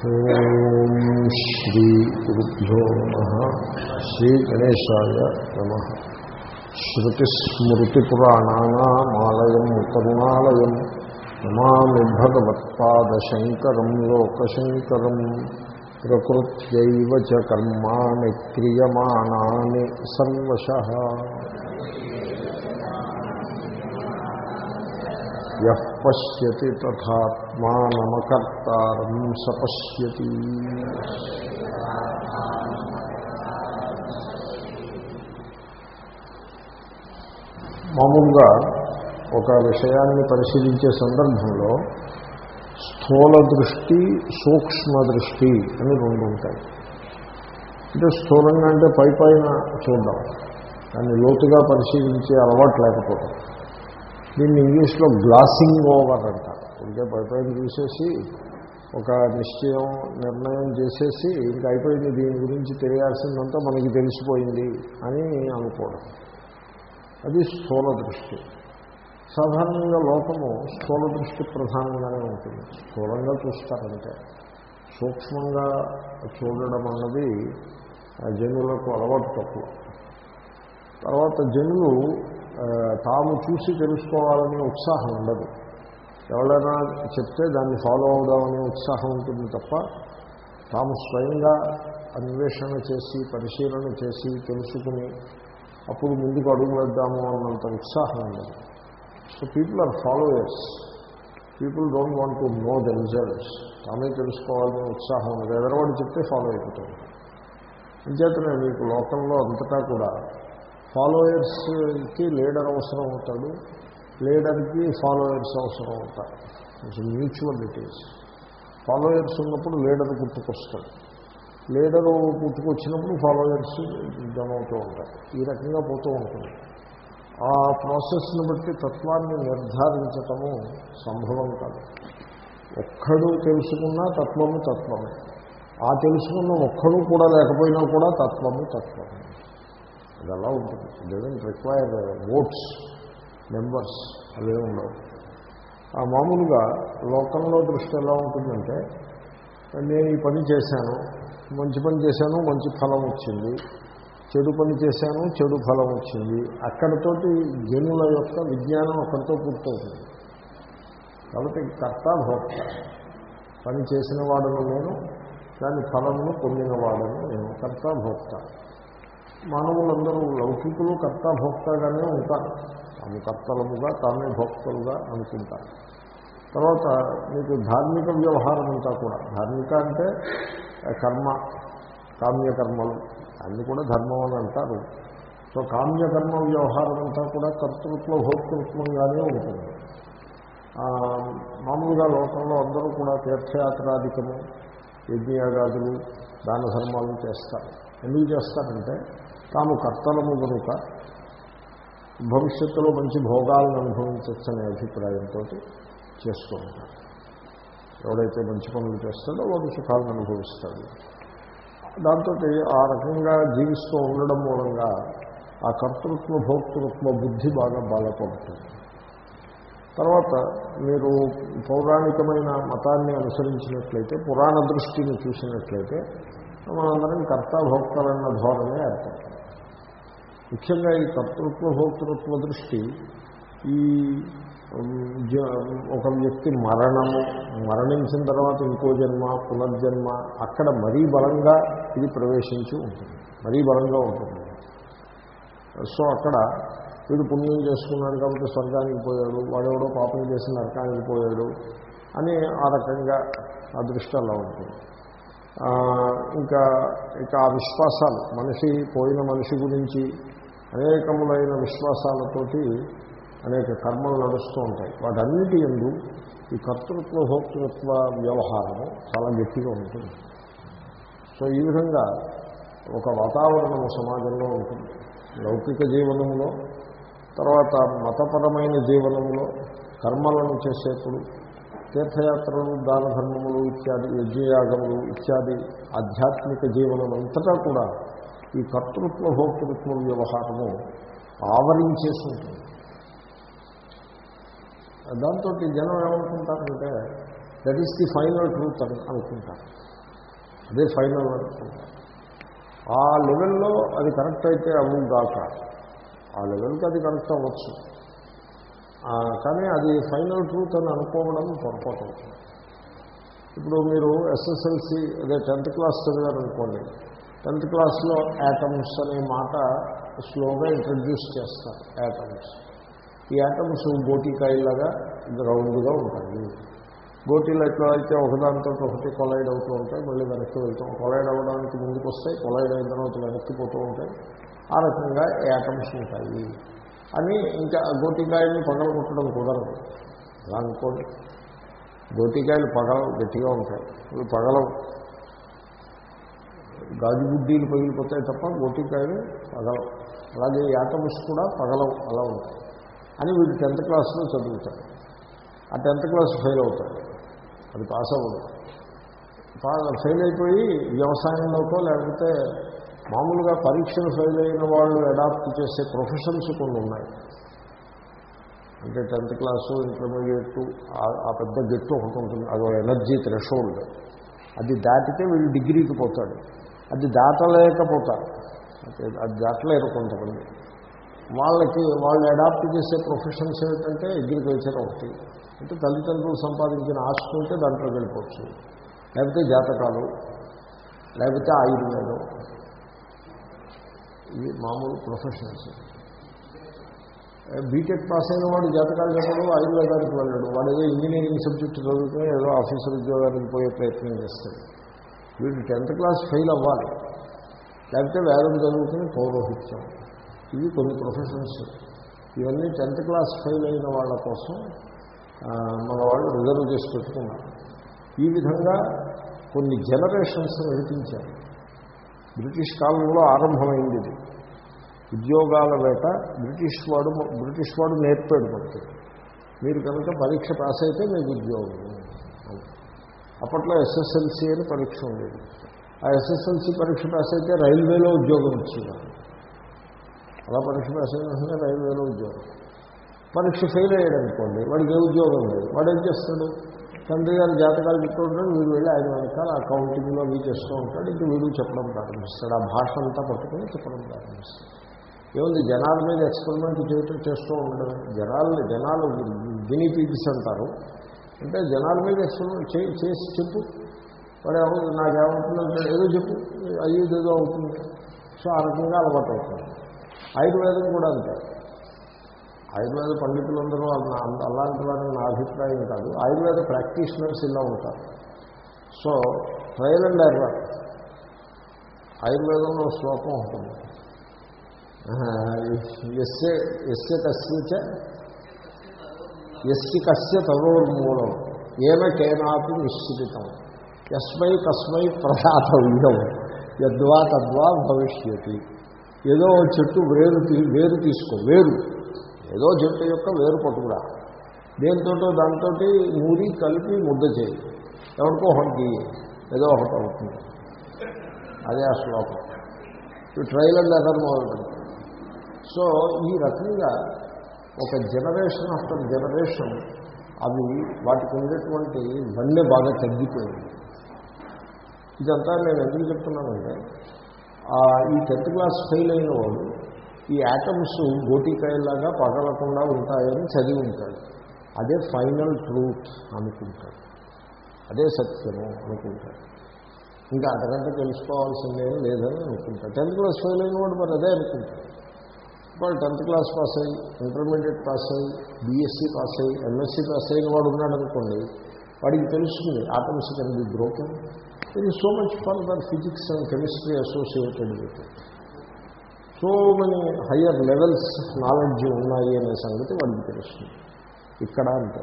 ఓం శ్రీ గురుభ్యో నమ శ్రీ గణేశాయ నమ శ్రుతిస్మృతిపురాణానామాలయం కరుణాలయం నమామి భగవత్పాదశంకరం లోకశంకరం ప్రకృత్యైవ చ కర్మాణి క్రియమాణాని సర్వశ యః పశ్యతి తథాత్మానమకర్తారం సపశ్యతి. మామూలుగా ఒక విషయాన్ని పరిశీలించే సందర్భంలో స్థూల దృష్టి సూక్ష్మ దృష్టి అని రెండు ఉంటాయి. అంటే స్థూలంగా అంటే పై పైన చూడడం దాన్ని లోతుగా పరిశీలించే అలవాటు లేకపోవడం. దీన్ని ఇంగ్లీష్లో గ్లాసింగ్ ఓవర్ అంటారు ఇంకే పైపైన చూసేసి ఒక నిశ్చయం నిర్ణయం చేసేసి ఇంకా అయిపోయింది దీని గురించి తెలియాల్సిందంతా మనకి తెలిసిపోయింది అని అనుకోవడం. అది స్థూల దృష్టి. సాధారణంగా లోకము స్థూల దృష్టి ప్రధానంగానే ఉంటుంది. స్థూలంగా చూస్తారంటే సూక్ష్మంగా చూడడం అన్నది జనులకు అలవాటు తక్కువ. తర్వాత జనులు తాము చూసి తెలుసుకోవాలనే ఉత్సాహం ఉండదు. ఎవరైనా చెప్తే దాన్ని ఫాలో అవుదామనే ఉత్సాహం ఉంటుంది తప్ప తాము స్వయంగా అన్వేషణ చేసి పరిశీలన చేసి తెలుసుకుని అప్పుడు ముందుకు అడుగు వేద్దాము అన్నంత ఉత్సాహం ఉండదు. So people are followers people don't want to know the results తామే తెలుసుకోవాలనే ఉత్సాహం ఉండదు. ఎదరవాడు చెప్తే ఫాలో అయిపోతాడు అంచేతనే మీకు లోకంలో అంతటా కూడా ఫాలోయర్స్కి లీడర్ అవసరం అవుతాడు. లీడర్కి ఫాలోయర్స్ అవసరం అవుతారు. కొంచెం మ్యూచువల్ ఇట్ ఈస్ ఫాలోయర్స్ ఉన్నప్పుడు లీడర్ గుర్తుకొస్తాడు లీడరు పుట్టుకొచ్చినప్పుడు ఫాలోయర్స్ జమవుతూ ఉంటారు. ఈ రకంగా పోతూ ఉంటుంది. ఆ ప్రాసెస్ని బట్టి తత్వాన్ని నిర్ధారించటము సంభవం కాదు. ఒక్కడు తెలుసుకున్నా తత్వము తత్వమే. ఆ తెలుసుకున్న ఒక్కడు కూడా లేకపోయినా కూడా తత్వము తత్వమే. అది అలా ఉంటుంది డజంట్ రిక్వైర్ ఓట్స్ మెంబర్స్ అవే ఉండవు. ఆ మామూలుగా లోకంలో దృష్టి ఎలా ఉంటుందంటే నేను ఈ పని చేశాను మంచి పని చేశాను మంచి ఫలం వచ్చింది. చెడు పని చేశాను చెడు ఫలం వచ్చింది. అక్కడితోటి జనుల యొక్క విజ్ఞానం అక్కడితో పూర్తవుతుంది. కాబట్టి కర్త భోక్త. పని చేసిన వాడను నేను దాని ఫలమును పొందిన వాడను నేను. కర్త భోక్త. మానవులందరూ లౌకికులు కర్త భోక్తగానే ఉంటారు. తాము కర్తలముగా తామే భోక్తలుగా అనుకుంటారు. తర్వాత మీకు ధార్మిక వ్యవహారం అంతా కూడా. ధార్మిక అంటే కర్మ కామ్యకర్మలు. అన్నీ కూడా ధర్మం అని అంటారు. సో కామ్యకర్మ వ్యవహారం అంతా కూడా కర్తృత్వ భోక్తృత్వంగానే ఉంటుంది. మామూలుగా లోకంలో అందరూ కూడా తీర్థయాత్రాధికము యజ్ఞయాగాదులు దాన ధర్మాలు చేస్తారు. ఎందుకు చేస్తారంటే తాము కర్తలము కనుక భవిష్యత్తులో మంచి భోగాలను అనుభవించవచ్చనే అభిప్రాయంతో చేస్తూ ఉంటారు. ఎవడైతే మంచి పనులు చేస్తాడో వాడు సుఖాలను అనుభవిస్తాడు. దాంతో ఆ రకంగా జీవిస్తూ ఉండడం మూలంగా ఆ కర్తృత్వ భోక్తృత్వ బుద్ధి బాగా బలపడుతుంది తర్వాత మీరు పౌరాణికమైన మతాన్ని అనుసరించినట్లయితే పురాణ దృష్టిని చూసినట్లయితే మనందరం కర్తాభోక్తలన్న ధోరణి ఏర్పడుతుంది. ముఖ్యంగా ఈ కర్తృత్వ భోక్తృత్వ దృష్టి ఈ ఒక వ్యక్తి మరణము మరణించిన తర్వాత ఇంకో జన్మ పునర్జన్మ అక్కడ మరీ బలంగా ఇది ప్రవేశించి ఉంటుంది. మరీ బలంగా ఉంటుంది. సో అక్కడ వీడు పుణ్యం చేసుకున్నాడు కాబట్టి స్వర్గానికి పోయాడు వాడెవడో పాపం చేసి నరకానికి పోయాడు అని ఆ రకంగా ఆ దృష్టి అలా ఉంటుంది. ఇంకా ఇక ఆ విశ్వాసాలు మనిషి పోయిన మనిషి గురించి అనేకములైన విశ్వాసాలతోటి అనేక కర్మలు నడుస్తూ ఉంటాయి. వాటన్నిటి ఎందు ఈ కర్తృత్వ భోక్తృత్వ వ్యవహారము చాలా గట్టిగా ఉంటుంది. సో ఈ విధంగా ఒక వాతావరణము సమాజంలో ఉంటుంది. లౌకిక జీవనంలో తర్వాత మతపరమైన జీవనంలో కర్మలను చేసేప్పుడు తీర్థయాత్రలు దాన ధర్మములు ఇత్యాది యజ్ఞయాగములు ఇత్యాది ఆధ్యాత్మిక జీవనం అంతటా కూడా ఈ కర్తృత్వ భోక్తృత్వ వ్యవహారము ఆవరించేసి ఉంటుంది దాంతో జనం ఏమనుకుంటారంటే that is the final truth అని అనుకుంటారు. అదే ఫైనల్ అనుకుంటారు. ఆ లెవెల్లో అది కరెక్ట్ అయితే అవ్వుగాక ఆ లెవెల్కి అది కరెక్ట్ అవ్వచ్చు. కానీ అది ఫైనల్ ట్రూత్ అని అనుకోవడం పొరపాటు. అవుతుంది ఇప్పుడు మీరు ఎస్ఎస్ఎల్సి అదే టెన్త్ క్లాస్ చదివారనుకోండి టెన్త్ క్లాస్లో యాటమ్స్ అనే మాట స్లోగా ఇంట్రడ్యూస్ చేస్తారు యాటమ్స్ ఈ యాటమ్స్ గోటికాయలాగా రౌండ్గా ఉంటాయి. గోటీలు ఎట్లా అయితే ఒకదానితో ఒకటి కొలైడ్ అవుతూ ఉంటాయి మళ్ళీ వెనక్కి వెళ్తాం కొలైడ్ అవ్వడానికి ముందుకు వస్తాయి కొలైడ్ అయిన తర్వాత వెనక్కి పోతూ ఉంటాయి. ఆ రకంగా యాటమ్స్ ఉంటాయి. అని ఇంకా గోటికాయల్ని పగలగొట్టడం కుదరదు. అలా అనుకోండి గోటికాయలు పగల గట్టిగా ఉంటాయి. ఇవి పగలవు. గాజు బుడ్డీలు పగిలిపోతాయి తప్ప గోటికాయలు పగలవు. అలాగే యాటమ్స్ కూడా పగలవు అలా ఉంటాయి. అని వీడు టెన్త్ క్లాస్లో చదువుతాడు. ఆ టెన్త్ క్లాస్ ఫెయిల్ అవుతాడు. అది పాస్ అవ్వదు పా- ఫెయిల్ అయిపోయి వ్యవసాయంలోకో లేకపోతే మామూలుగా పరీక్షలు ఫెయిల్ అయిన వాళ్ళు అడాప్ట్ చేసే ప్రొఫెషన్స్ కొన్ని ఉన్నాయి. అంటే టెన్త్ క్లాసు ఇంటర్మీడియట్ ఆ పెద్ద గెట్టు ఒకటి ఉంటుంది. అదో ఎనర్జీ థ్రెషోల్డ్ అది దాటితే వీళ్ళు డిగ్రీకి పోతాడు. అది దాటలేకపోతారు. అది దాటలేరు కొంతమంది. వాళ్ళకి వాళ్ళు అడాప్ట్ చేసే ప్రొఫెషన్స్ ఏంటంటే అగ్రికల్చర్ ఒకటి. అంటే తల్లిదండ్రులు సంపాదించిన ఆస్తి ఉంటే దాంట్లో వెళ్ళిపోవచ్చు. లేకపోతే జాతకాలు లేకపోతే ఆయుర్వేదం. ఇవి మామూలు ప్రొఫెషన్స్. బీటెక్ పాస్ అయిన వాడు జాతకాలు చెప్పడు ఆయుర్వేదానికి వెళ్ళాడు. వాడు ఏదో ఇంజనీరింగ్ సబ్జెక్టు చదువుకుని ఏదో ఆఫీసర్ ఉద్యోగానికి పోయే ప్రయత్నం చేస్తాడు. వీడు టెన్త్ క్లాస్ ఫెయిల్ అవ్వాలి. లేకపోతే వేదం చదువుకుని పౌరోహిత్యం. ఇవి కొన్ని ప్రొఫెషన్స్. ఇవన్నీ టెన్త్ క్లాస్ ఫెయిల్ అయిన వాళ్ళ కోసం మన వాళ్ళు రిజర్వ్ చేసి పెట్టుకున్నారు. ఈ విధంగా కొన్ని జనరేషన్స్ నడిపించారు. బ్రిటిష్ కాలంలో ఆరంభమైంది ఇది. ఉద్యోగాల వేట బ్రిటిష్ వాడు బ్రిటిష్ వాడు నేర్పాడు మనకి మీరు కనుక పరీక్ష పాస్ అయితే మీకు ఉద్యోగం. అప్పట్లో ఎస్ఎస్ఎల్సి అని పరీక్ష ఉండేది. ఆ ఎస్ఎస్ఎల్సి పరీక్ష పాస్ అయితే రైల్వేలో ఉద్యోగం ఇచ్చేవారు. అలా పరీక్ష పాస్ అయిన రైల్వేలో ఉద్యోగం. పరీక్ష ఫెయిల్ అయ్యాడు అనుకోండి వాడికి ఏ ఉద్యోగం లేదు. వాడు ఏం చేస్తాడు? తండ్రి గారు జాతకాలు చెప్తూ ఉంటాడు వీడు వెళ్ళి ఆయన వెనకాల అకౌంటింగ్లో వీ చేస్తూ ఉంటాడు ఇంక వీడు చెప్పడం ప్రారంభిస్తాడు. ఆ భాష అంతా పట్టుకొని చెప్పడం ప్రారంభిస్తాడు. ఏముంది జనాల మీద ఎక్స్పెరిమెంట్ చేయటం చేస్తూ ఉండడం. జనాలు జనాలు గిని పీపిస్ అంటారు. అంటే జనాల మీద చేసి చెప్పు. వాడు ఏమవుతుంది నాకేమవుతుందంటే ఏదో చెప్పు. అయ్యేది ఏదో అవుతుంది. సో ఆ రకంగా అలవాటు అవుతుంది. ఆయుర్వేదం కూడా అంతే. ఆయుర్వేద పండితులందరూ అలాంటి వారని నా అభిప్రాయం కాదు. ఆయుర్వేద ప్రాక్టీషనర్స్ ఇలా ఉంటారు. So trial and error. ఆయుర్వేదంలో శ్లోకం ఉంటుంది. ఎస్సే ఎస్సే కస్య ఎస్సి కస్య తదోర్మూలం. ఏన కేనాపి నిశ్చితం ఎస్మై కస్మై ప్రసాదవ్యం యద్వా తద్వా భవిష్యతి. ఏదో చెట్టు వేరు వేరు తీసుకో వేరు. ఏదో చెట్టు యొక్క వేరు పట్టుకురా. దేంతో దాంతో నూరి కలిపి ముద్ద చేయి. ఎవరికో ఒకటి ఏదో ఒకటి అవుతుంది. అదే ఆ శ్లోకం. ట్రైలర్ లెటర్ మొదలు సో ఈ రకంగా ఒక జనరేషన్ ఆఫ్టర్ జనరేషన్ అవి వాటికి ఉండేటువంటి వన్నె బాగా తగ్గిపోయింది. ఇదంతా నేను ఎందుకు చెప్తున్నానంటే ఈ టెన్త్ క్లాస్ ఫెయిల్ అయిన వాడు ఈ యాటమ్స్ గోటికాయలాగా పగలకుండా ఉంటాయని చదివి ఉంటాడు. అదే ఫైనల్ ట్రూత్ అనుకుంటాడు. అదే సత్యము అనుకుంటాడు. ఇంకా అంతకంటే తెలుసుకోవాల్సిందేం లేదని అనుకుంటాడు. టెన్త్ క్లాస్ ఫెయిల్ అయిన వాడు మరి అదే అనుకుంటాడు. వాడు టెన్త్ క్లాస్ పాస్ అయ్యి ఇంటర్మీడియట్ పాస్ అయ్యి బీఎస్సీ పాస్ అయ్యి ఎంఎస్సీ పాస్ అయిన వాడు ఉన్నాడు అనుకోండి వాడికి తెలుస్తుంది atoms can be broken. It is so much for the physics and chemistry associated with so many higher levels knowledge ఉన్నాయి అనే సంగతి వాడికి తెలుస్తుంది. ఇక్కడ అంటే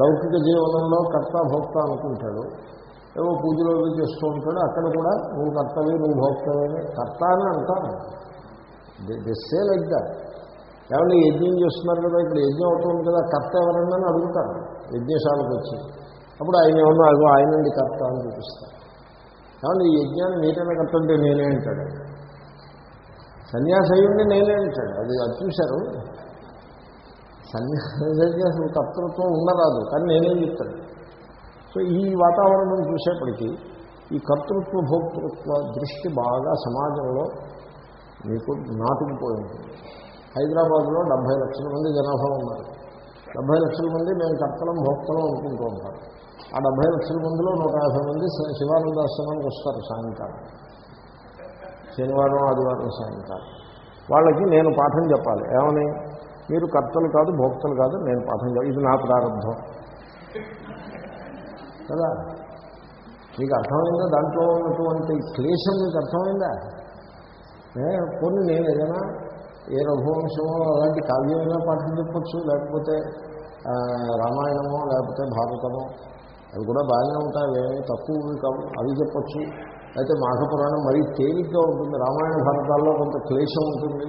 లౌకిక జీవనంలో కర్త భోక్త అనుకుంటాడు. ఏవో పూజలు చేస్తూ ఉంటాడు అక్కడ కూడా నువ్వు కర్తవే నువ్వు భోక్తవే కర్త అని అంటాను సే లైక్ దాట్ ఏమన్నా యజ్ఞం చేస్తున్నారు కదా ఇప్పుడు యజ్ఞం అవుతుంది కదా కర్త ఎవరన్నా అని అడుగుతారు. యజ్ఞశాలకు వచ్చి. అప్పుడు ఆయన ఏమన్నా అదిగో ఆయనండి కర్త అని చూపిస్తారు. కాబట్టి ఈ యజ్ఞాన్ని మీరైనా కర్త అంటే నేనే అంటాడు. సన్యాసి అయ్యుండి నేనే అంటాడు. అది అది చూశారు? సన్యాసానికి అసలు కర్తృత్వం ఉండరాదు కానీ నేనేం చెప్తాను. సో ఈ వాతావరణం చూసేప్పటికీ ఈ కర్తృత్వ భోక్తృత్వ దృష్టి బాగా సమాజంలో మీకు నాటుకుపోయింది హైదరాబాద్లో డెబ్భై లక్షల మంది జనాభా ఉన్నారు. డెబ్భై లక్షల మంది మేము కర్తలం భోక్తలం అనుకుంటూ ఉంటారు. ఆ డెబ్భై లక్షల మందిలో నూట యాభై మంది శ- శివానందాశ్రమానికి వస్తారు సాయంకాలం. శనివారం ఆదివారం సాయంకాలం. వాళ్ళకి నేను పాఠం చెప్పాలి. ఏమని? మీరు కర్తలు కాదు భోక్తలు కాదు నేను పాఠం చెప్పాలి ఇది నా ప్రారంభం. కదా? మీకు అర్థమైందా? దాంట్లో ఉన్నటువంటి క్లేశం మీకు అర్థమైందా? కొన్ని నేను ఏదైనా ఏ రఘువంశమో అలాంటి కావ్యమైనా పాఠం చెప్పచ్చు లేకపోతే రామాయణమో లేకపోతే భారతమో అవి కూడా బాగానే ఉంటాయి అవేమీ తక్కువ కావు అవి చెప్పచ్చు. అయితే మాఘపురాణం మరీ తేలిగ్గా ఉంటుంది. రామాయణ భారతాల్లో కొంత క్లేశం ఉంటుంది.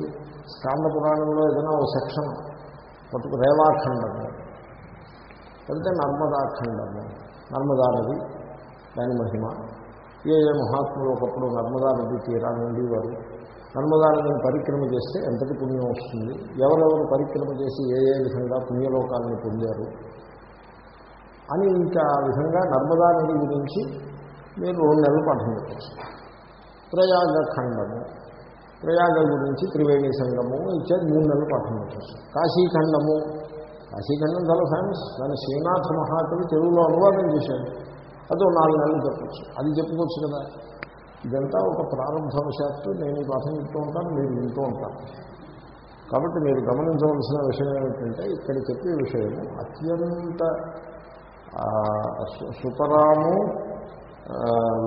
స్కాంద పురాణంలో ఏదైనా ఒక సెక్షన్ పట్టుకు రేవాఖండము లేకపోతే నర్మదాఖండము నర్మదా నది దాని మహిమ. ఏ ఏ మహాత్ములు ఒకప్పుడు నర్మదా నది తీరాన్ని ఉండేవారు వారు నదిని పరిక్రమ చేస్తే ఎంతటి పుణ్యం వస్తుంది? ఎవరెవరు పరిక్రమ చేసి ఏ ఏ విధంగా పుణ్యలోకాలను పొందారు? అని ఇంకా ఆ విధంగా నర్మదా నది గురించి మీరు రెండు నెలలు పాఠం పెట్టచ్చు ప్రయాగ ఖండము. ప్రయాగ గురించి త్రివేణి సంఘము ఇచ్చేది మూడు నెలలు పాఠం పెట్టచ్చు కాశీఖండము. కాశీఖండం చాలా ఫేమస్ దాన్ని శ్రీనాథ మహాకవి తెలుగులో అనువాదం చేశాడు. అదో నాలుగు నెలలు చెప్పచ్చు. అది చెప్పుకోవచ్చు కదా. ఇదంతా ఒక ప్రారంభవశాత్తు నేను ఈ పాఠం చెప్తూ ఉంటాను మీరు వింటూ ఉంటాను కాబట్టి మీరు గమనించవలసిన విషయం ఏమిటంటే ఇక్కడ చెప్పే విషయము అత్యంత సుతరాము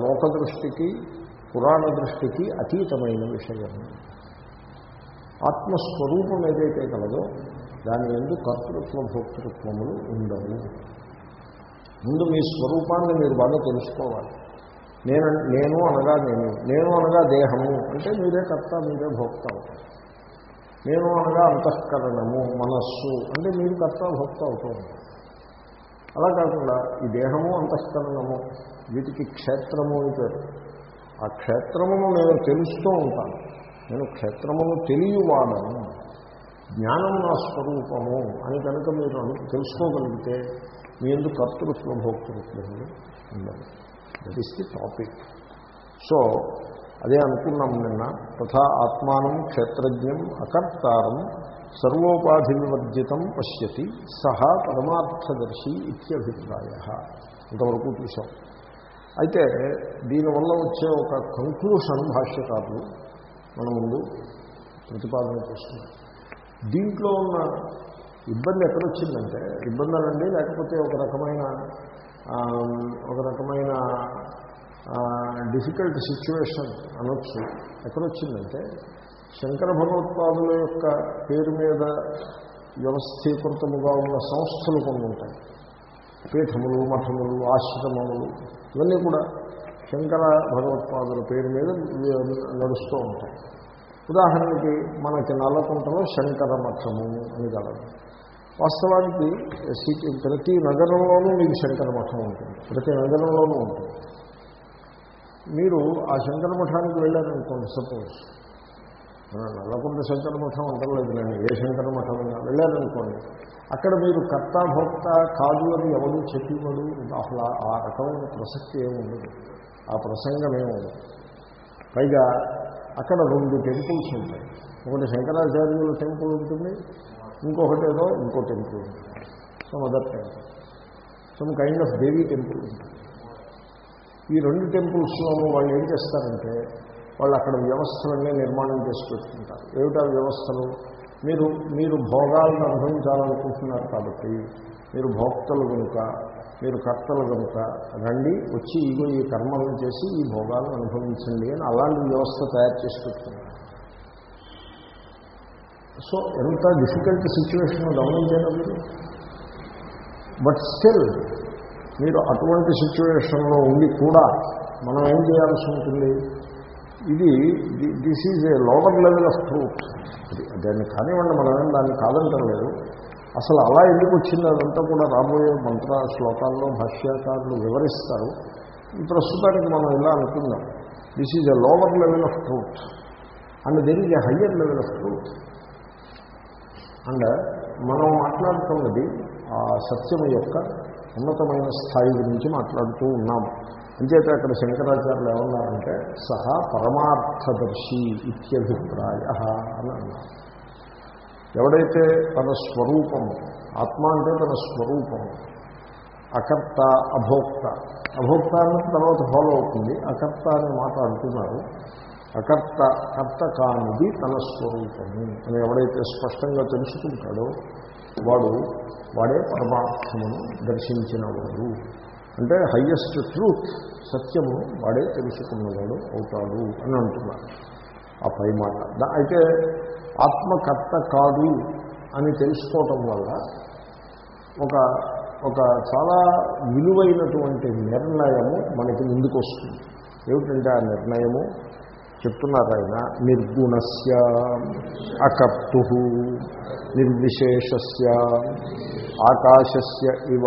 లోకదృష్టికి పురాణ దృష్టికి అతీతమైన విషయము ఆత్మస్వరూపం ఏదైతే కలదో దాని ఎందు కర్తృత్వ భోక్తృత్వములు ఉండవు. ముందు మీ స్వరూపాన్ని మీరు బాగా తెలుసుకోవాలి. నేను నేను అనగా నేను నేను అనగా దేహము అంటే మీరే కర్త మీరే భోక్త. అవుతారు నేను అనగా అంతఃకరణము మనస్సు అంటే మీరు కర్త భోక్త అవుతూ ఉంటారు. అలా కాకుండా ఈ దేహము అంతఃకరణము వీటికి క్షేత్రము అని పేరు. ఆ క్షేత్రమును నేను తెలుస్తూ ఉంటాను. నేను క్షేత్రమును తెలియవాడను. జ్ఞానం నా స్వరూపము అని కనుక మీరు తెలుసుకోగలిగితే మీ ఎందుకు కర్తృత్వ భోక్తృత్వములు ఉండదు. That is the topic so అదే అనుకున్నాం నిన్న. తథా ఆత్మానం క్షేత్రజ్ఞం అకర్తారం సర్వోపాధి వివర్జితం పశ్యతి సహా పరమార్థదర్శి ఇత్యభిప్రాయ. ఇంతవరకు చూసాం అయితే దీనివల్ల వచ్చే ఒక కంక్లూషన్ భాష్యకారులు మన ముందు ప్రతిపాదన చేస్తున్నారు. దీంట్లో ఉన్న ఇబ్బంది ఎక్కడొచ్చిందంటే ఇబ్బందులండి లేకపోతే ఒక రకమైన ఒక రకమైన డిఫికల్ట్ సిచ్యువేషన్ అనొచ్చు. ఎక్కడొచ్చిందంటే శంకర భగవత్పాదుల యొక్క పేరు మీద వ్యవస్థీకృతముగా ఉన్న సంస్థలు కొన్ని ఉంటాయి. పీఠములు మఠములు ఆశ్రమములు ఇవన్నీ కూడా శంకర భగవత్పాదుల పేరు మీద నడుస్తూ ఉంటాయి. ఉదాహరణకి మనకి నల్లకుంటలో శంకర మఠము అని కలదు వాస్తవానికి సిటీ ప్రతి నగరంలోనూ మీకు శంకర మఠం ఉంటుంది. ప్రతి నగరంలోనూ ఉంటుంది. మీరు ఆ శంకర మఠానికి వెళ్ళారనుకోండి సపోజ్. నల్లకొండ శంకర మఠం అంటలేదు నేను ఏ శంకర మఠం వెళ్ళారనుకోండి అక్కడ మీరు కర్త భోక్త కాదు అని ఎవరు చెప్పేవాడు అసలు ఆ- రకమైన ప్రసక్తి ఏమి ఆ ప్రసంగం పైగా అక్కడ రెండు టెంపుల్స్ ఉంటాయి. ఒకటి శంకరాచార్యుల టెంపుల్ ఉంటుంది ఇంకొకటి ఏదో ఇంకో టెంపుల్ ఉంటుంది. Some other temple some kind of Devi temple ఉంటుంది. ఈ రెండు టెంపుల్స్లోనూ వాళ్ళు ఏం చేస్తారంటే వాళ్ళు అక్కడ వ్యవస్థలన్నీ నిర్మాణం చేసి పెట్టుకుంటారు. ఏమిటా వ్యవస్థలు? మీరు మీరు భోగాలను అనుభవించాలనుకుంటున్నారు కాబట్టి మీరు భోక్తలు కనుక మీరు కర్తలు కనుక రండి వచ్చి ఇగో ఈ కర్మలను చేసి ఈ భోగాలను అనుభవించండి అని అలాంటి వ్యవస్థ తయారు చేసి పెట్టుకుంటారు. సో ఎంత డిఫికల్ట్ సిచ్యువేషన్ గమనించారు మీరు? బట్ స్టిల్ మీరు అటువంటి సిచ్యువేషన్లో ఉండి కూడా మనం ఏం చేయాల్సి ఉంటుంది? ఇది this is a lower level of truth దాన్ని కానివ్వండి మనం ఏం దాన్ని కాదంటలేదు అసలు అలా ఎందుకు వచ్చింది? అదంతా కూడా రాబోయే మంత్ర శ్లోకాల్లో భాష్యాకారులు వివరిస్తారు. ప్రస్తుతానికి మనం ఇలా అనుకుందాం. This is a lower level of truth and there is a higher level of truth and మనం మాట్లాడుతున్నది ఆ సత్యం యొక్క ఉన్నతమైన స్థాయి గురించి మాట్లాడుతూ ఉన్నాము అంచేత అక్కడ శంకరాచార్యులు ఏమన్నారంటే సహా పరమార్థదర్శి ఇత్యభిప్రాయ అని అన్నారు. ఎవడైతే తన స్వరూపము ఆత్మ అంటే తన స్వరూపము అకర్త అభోక్త అభోక్త అన్న తర్వాత ఫాలో అవుతుంది అకర్త అనే మాట అంటున్నారు. అకర్త కర్త కానిది తన స్వరూపము అని ఎవడైతే స్పష్టంగా తెలుసుకుంటాడో వాడు వాడే పరమాత్మను దర్శించినవాడు. అంటే హయ్యెస్ట్ ట్రూత్ సత్యము వాడే తెలుసుకున్నవాడు అవుతాడు అని అంటున్నారు. ఆ పై మాట. అయితే ఆత్మకర్త కాదు అని తెలుసుకోవటం వల్ల ఒక ఒక చాలా విలువైనటువంటి నిర్ణయము మనకి ముందుకు వస్తుంది ఏమిటంటే ఆ నిర్ణయము చెప్తున్నారు ఆయన నిర్గుణస్య అకర్తు నిర్విశేషస్య ఆకాశస్య ఇవ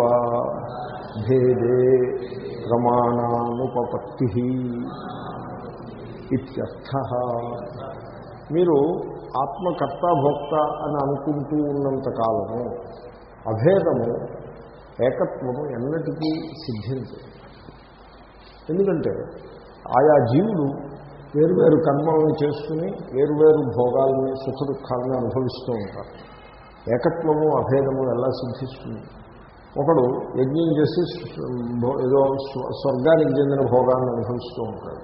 భేదే ప్రమాణానుపపత్తి ఇత్యర్థ. మీరు ఆత్మకర్త భోక్త అని అనుకుంటూ ఉన్నంత కాలము అభేదము ఏకత్వము ఎన్నటికీ సిద్ధించదు. ఎందుకంటే ఆయా జీవులు వేరువేరు కర్మలను చేసుకుని వేరువేరు భోగాల్ని సుఖ దుఃఖాలను అనుభవిస్తూ ఉంటారు. ఏకత్వము అభేదము ఎలా సిద్ధిస్తుంది? ఒకడు యజ్ఞం చేసి ఏదో స్వ- స్వర్గానికి చెందిన భోగాన్ని అనుభవిస్తూ ఉంటాడు.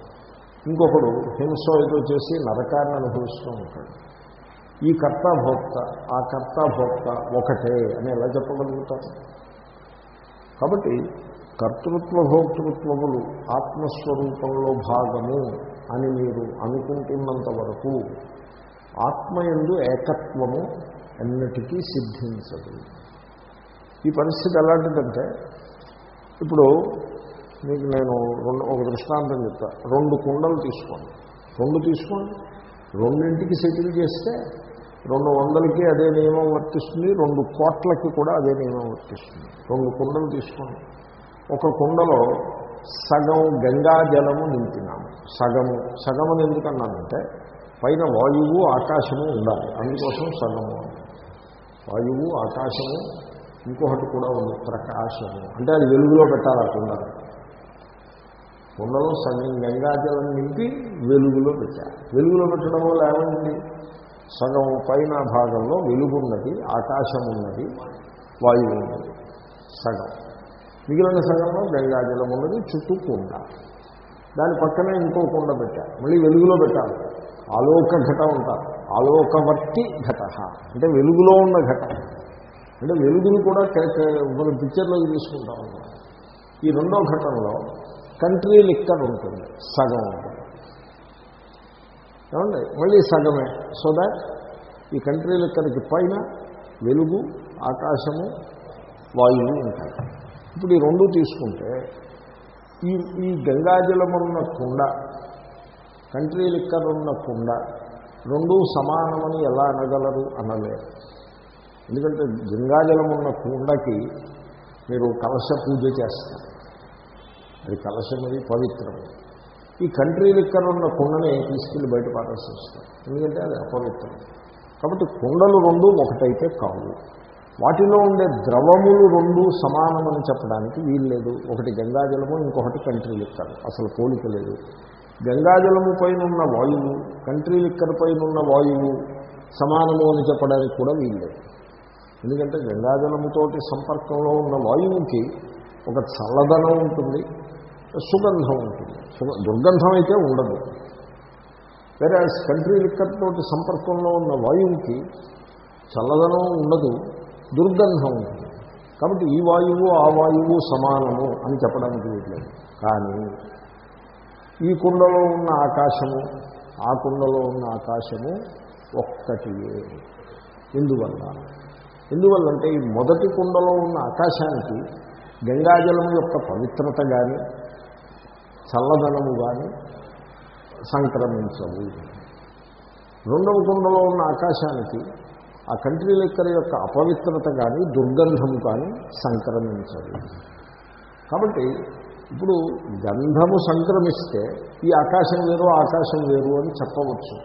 ఇంకొకడు హింస ఏదో చేసి నరకాన్ని అనుభవిస్తూ ఉంటాడు. ఈ కర్త భోక్త ఆ కర్త భోక్త ఒకటే అని ఎలా చెప్పగలుగుతారు? కాబట్టి కర్తృత్వ భోక్తృత్వములు ఆత్మస్వరూపంలో భాగము. అని మీరు అనుకుంటున్నంత వరకు ఆత్మయందు ఏకత్వము ఎన్నటికీ సిద్ధించదు. ఈ పరిస్థితి ఎలాంటిదంటే ఇప్పుడు మీకు నేను రెండు ఒక దృష్టాంతం చెప్తా. రెండు కుండలు తీసుకోండి. రెండు తీసుకోండి. రెండింటికి సెటిల్ చేస్తే రెండు వందలకి అదే నియమం వర్తిస్తుంది రెండు కోట్లకి కూడా అదే నియమం వర్తిస్తుంది. రెండు కుండలు తీసుకోండి. ఒక కుండలో సగం గంగా జలము నింపినాము. సగము సగముని ఎందుకన్నానంటే పైన వాయువు ఆకాశము ఉండాలి అందుకోసం సగము వాయువు ఆకాశము ఇంకొకటి కూడా ఉంది ప్రకాశము. అంటే అది వెలుగులో పెట్టాలి ఆ కుండలు కుండలో సగం గంగాజలం నింపి వెలుగులో పెట్టారు వెలుగులో పెట్టడం వల్ల ఏమైంది? సగం పైన భాగంలో వెలుగున్నది ఆకాశం ఉన్నది వాయువు ఉన్నది సగం. మిగిలిన సగంలో గంగాజలం ఉన్నది చుట్టూ కుండ దాని పక్కనే ఇంకో కుండ పెట్టారు మళ్ళీ వెలుగులో పెట్టాలి. ఆలోక ఘటం ఉంటారు ఆలోకవర్తి ఘట. అంటే వెలుగులో ఉన్న ఘటం. అంటే వెలుగును కూడా మనం పిక్చర్లోకి తీసుకుంటాం ఈ రెండో ఘటనలో కంట్రీ లిక్కర్ ఉంటుంది. సగం ఉంటుంది. ఏమండి? మళ్ళీ సగమే. సో దాట్ ఈ కంట్రీ లిక్కర్కి పైన వెలుగు ఆకాశము వాయువు ఉంటాయి. ఇప్పుడు ఈ రెండు తీసుకుంటే ఈ ఈ గంగాజలమున్న కుండ కంట్రీ లిక్కర్ ఉన్న కుండ రెండూ సమానమని ఎలా అనగలరు అనలేరు. ఎందుకంటే గంగాజలం ఉన్న కుండకి మీరు కలశ పూజ చేస్తారు. అది కలశమది పవిత్రం ఈ కంట్రీ లిక్కర్ ఉన్న కుండని తీసుకెళ్ళి బయట పారేసి ఎందుకంటే అది అపవిత్రం. కాబట్టి కుండలు రెండు ఒకటైతే కావు. వాటిలో ఉండే ద్రవములు రెండు సమానమని చెప్పడానికి వీలు లేదు. ఒకటి గంగాజలము ఇంకొకటి కంట్రీ లిక్కర్ అసలు పోలిక లేదు. గంగాజలము పైన ఉన్న వాయువు కంట్రీ లిక్కర్ పైన ఉన్న వాయువు సమానము అని చెప్పడానికి కూడా వీలు లేదు. ఎందుకంటే గంగాజలముతోటి సంపర్కంలో ఉన్న వాయువుకి ఒక చల్లదనం ఉంటుంది సుగంధం ఉంటుంది. దుర్గంధం అయితే ఉండదు. వేరే కంట్రీ లిక్కర్ తోటి సంపర్కంలో ఉన్న వాయువుకి చల్లదనం ఉండదు దుర్గంధం ఉంటుంది. కాబట్టి ఈ వాయువు ఆ వాయువు సమానము అని చెప్పడానికి వీట్లేదు కానీ ఈ కుండలో ఉన్న ఆకాశము ఆ కుండలో ఉన్న ఆకాశము ఒక్కటియే. ఎందువల్ల? ఎందువల్లంటే ఈ మొదటి కుండలో ఉన్న ఆకాశానికి గంగాజలం యొక్క పవిత్రత కానీ చల్లదనము కానీ సంక్రమించవు రెండవ కుండలో ఉన్న ఆకాశానికి ఆ కంట్రీ లెక్కల యొక్క అపవిత్రత కానీ దుర్గంధము కానీ సంక్రమించదు. కాబట్టి ఇప్పుడు గంధము సంక్రమిస్తే ఈ ఆకాశం వేరు ఆకాశం వేరు అని చెప్పవచ్చు.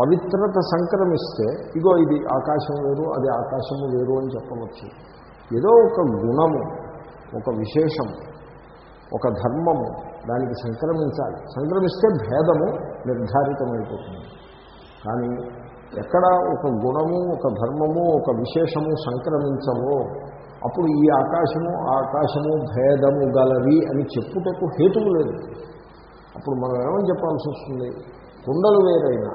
పవిత్రత సంక్రమిస్తే ఇగో ఇది ఆకాశం వేరు అది ఆకాశము వేరు అని చెప్పవచ్చు. ఏదో ఒక గుణము ఒక విశేషం ఒక ధర్మము దానికి సంక్రమించాలి. సంక్రమిస్తే భేదము నిర్ధారితమైపోతుంది. కానీ ఎక్కడ ఒక గుణము ఒక ధర్మము ఒక విశేషము సంక్రమించవో అప్పుడు ఈ ఆకాశము ఆకాశము భేదము గలవి అని చెప్పుటకు హేతువు లేదు. అప్పుడు మనం ఏమని చెప్పాల్సి వస్తుంది? కుండలు వేరైనా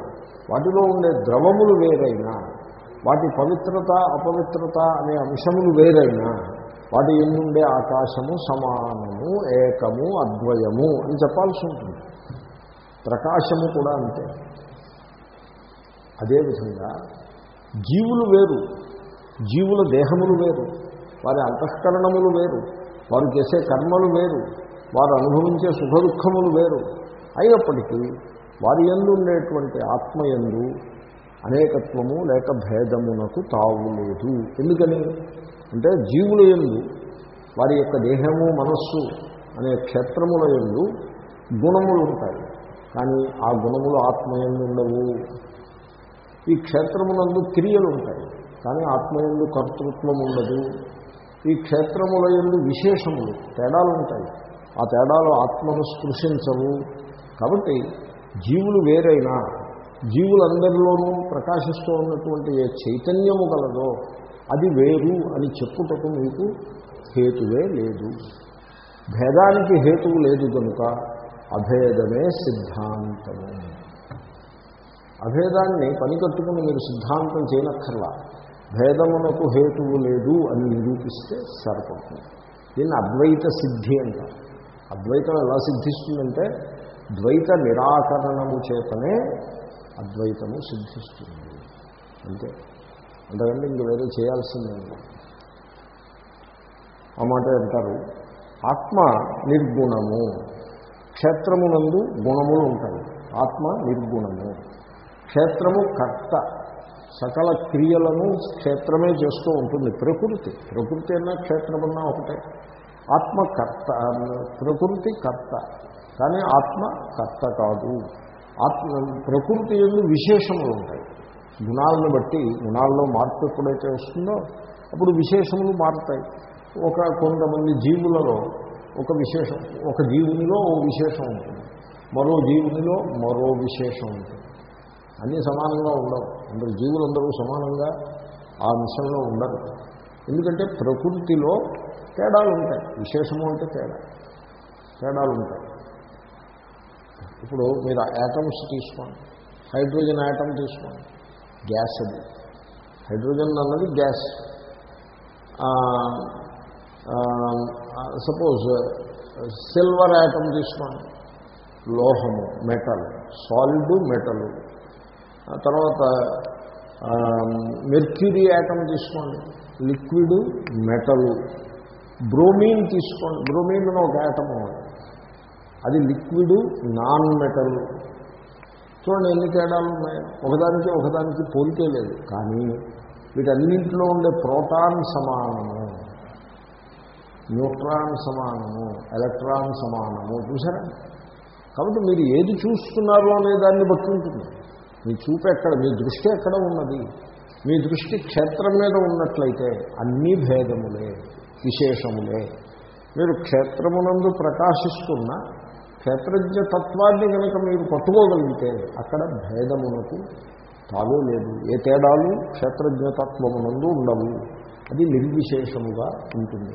వాటిలో ఉండే ద్రవములు వేరైనా వాటి పవిత్రత అపవిత్రత అనే అంశములు వేరైనా వాటి ఉండే ఆకాశము సమానము ఏకము అద్వయము అని చెప్పాల్సి ఉంటుంది. ప్రకాశము కూడా అంతే. అదేవిధంగా జీవులు వేరు జీవుల దేహములు వేరు వారి అంతఃకరణములు వేరు వారు చేసే కర్మలు వేరు వారు అనుభవించే సుఖ దుఃఖములు వేరు. అయినప్పటికీ వారి ఎందు ఉండేటువంటి ఆత్మ ఎందు అనేకత్వము లేక భేదమునకు తావు లేదు. ఎందుకని? అంటే జీవుల ఎందు వారి యొక్క దేహము మనస్సు అనే క్షేత్రముల ఎందు గుణములు ఉంటాయి. కానీ ఆ గుణములు ఆత్మయందు ఉండవు. ఈ క్షేత్రములందు క్రియలు ఉంటాయి. కానీ ఆత్మయందు కర్తృత్వం ఉండదు. ఈ క్షేత్రముల ఎందు విశేషములు తేడాలు ఉంటాయి. ఆ తేడాలు ఆత్మను స్పృశించవు. కాబట్టి జీవులు వేరైనా జీవులందరిలోనూ ప్రకాశిస్తూ ఉన్నటువంటి ఏ చైతన్యము గలదో అది వేరు అని చెప్పుటకు మీకు హేతువే లేదు. భేదానికి హేతువు లేదు కనుక అభేదమే సిద్ధాంతము. అభేదాన్ని పనికట్టుకుని మీరు సిద్ధాంతం చేయనక్కర్లా. భేదమునకు హేతువు లేదు అని నిరూపిస్తే సరిపడుతుంది దీన్ని అద్వైత సిద్ధి అంటారు. అద్వైతం ఎలా సిద్ధిస్తుందంటే ద్వైత నిరాకరణము చేతనే అద్వైతము సిద్ధిస్తుంది. అంతే. అంతకంటే ఇంక వేరే చేయాల్సిందండి ఆ మాట అంటారు. ఆత్మ నిర్గుణము. క్షేత్రమునందు గుణములు ఉంటాయి. ఆత్మ నిర్గుణము. క్షేత్రము కర్త. సకల క్రియలను క్షేత్రమే చేస్తూ ఉంటుంది. ప్రకృతి. ప్రకృతి అన్నా క్షేత్రమన్నా ఒకటే. ఆత్మకర్త ప్రకృతి కర్త. కానీ ఆత్మ కర్త కాదు. ఆత్మ ప్రకృతి ఎందు విశేషములు ఉంటాయి. గుణాలను బట్టి గుణాల్లో మార్పు ఎప్పుడైతే వస్తుందో అప్పుడు విశేషములు మారుతాయి. ఒక కొంతమంది జీవులలో ఒక విశేషం ఒక జీవునిలో ఓ విశేషం ఉంటుంది. మరో జీవునిలో మరో విశేషం ఉంటుంది. అన్నీ సమానంగా ఉండవు. అందరు జీవులందరూ సమానంగా ఆ మిషన్లో ఉండరు. ఎందుకంటే ప్రకృతిలో తేడాలు ఉంటాయి. విశేషము అంటే తేడా. తేడాలు ఉంటాయి. ఇప్పుడు మీరు యాటమ్స్ తీసుకోండి. హైడ్రోజన్ యాటమ్ తీసుకోండి. గ్యాస్ అది. హైడ్రోజన్ అన్నది గ్యాస్. సపోజ్ సిల్వర్ యాటమ్ తీసుకోండి. లోహము మెటల్ సాలిడ్ మెటల్ తర్వాత మెర్క్యూరీ యాటమ్ తీసుకోండి. Liquid metal. బ్రోమీన్ తీసుకోండి. బ్రోమీన్ ఒక యాటమ్ అది లిక్విడ్ నాన్ మెటల్. చూడండి ఎన్ని తేడాలు ఉన్నాయి. ఒకదానికి ఒకదానికి పోలికే లేదు. కానీ వీటన్నింటిలో ఉండే ప్రోటాన్ సమానము న్యూట్రాన్ సమానము ఎలక్ట్రాన్ సమానము. చూసారా కాబట్టి మీరు ఏది చూస్తున్నారో అనే దాన్ని బట్టి ఉంటుంది. మీ చూపు ఎక్కడ? మీ దృష్టి ఎక్కడ ఉన్నది? మీ దృష్టి క్షేత్రం మీద ఉన్నట్లయితే అన్ని భేదములే విశేషములే. మీరు క్షేత్రమునందు ప్రకాశిస్తున్న క్షేత్రజ్ఞ తత్వాన్ని కనుక మీరు పట్టుకోగలిగితే అక్కడ భేదమునకు తావే లేదు. ఏ తేడాలు? క్షేత్రజ్ఞతత్వమునందు ఉండవు. అది నిర్విశేషముగా ఉంటుంది.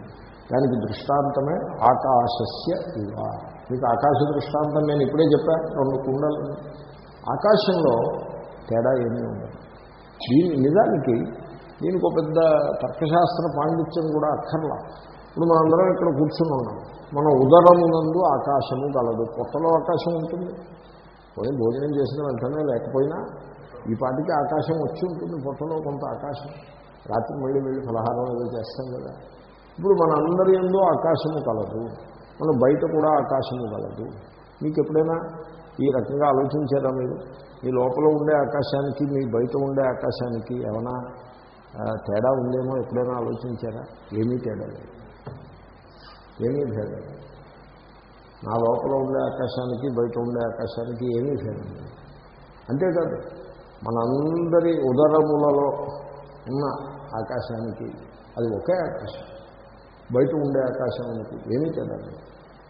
దానికి దృష్టాంతమే ఆకాశస్య ఇవ. మీకు ఆకాశ దృష్టాంతం నేను ఇప్పుడే చెప్పాను రెండు కుండలు. ఆకాశంలో తేడా ఏమీ ఉండదు. దీని నిజానికి దీనికి ఒక పెద్ద తర్కశాస్త్ర పాండిత్యం కూడా అక్కర్లా. ఇప్పుడు మనందరం ఇక్కడ కూర్చుని ఉన్నాం మన ఉదరమునందు ఆకాశము గలదు. పొట్టలో ఆకాశం ఉంటుంది. పోయి భోజనం చేసిన వెంటనే లేకపోయినా ఈ పాటికి ఆకాశం వచ్చి ఉంటుంది. పొట్టలో కొంత ఆకాశం. రాత్రి మళ్ళీ వెళ్ళి ఫలహారం ఏదో చేస్తాం కదా. ఇప్పుడు మనందరి ఎందు ఆకాశము కలదు మన బయట కూడా ఆకాశము కలదు మీకు ఎప్పుడైనా ఈ రకంగా ఆలోచించారా మీరు? మీ లోపల ఉండే ఆకాశానికి మీ బయట ఉండే ఆకాశానికి ఏమైనా తేడా ఉందేమో ఎప్పుడైనా ఆలోచించారా? ఏమీ తేడా లేదు. ఏమీ భేదం లేదు. నా లోపల ఉండే ఆకాశానికి బయట ఉండే ఆకాశానికి ఏమీ భేదం లేదు. అంతేకాదు మనందరి ఉదరములలో ఉన్న ఆకాశానికి అది ఒకే ఆకాశం. బయట ఉండే ఆకాశానికి ఏమీ తేడా లేదు.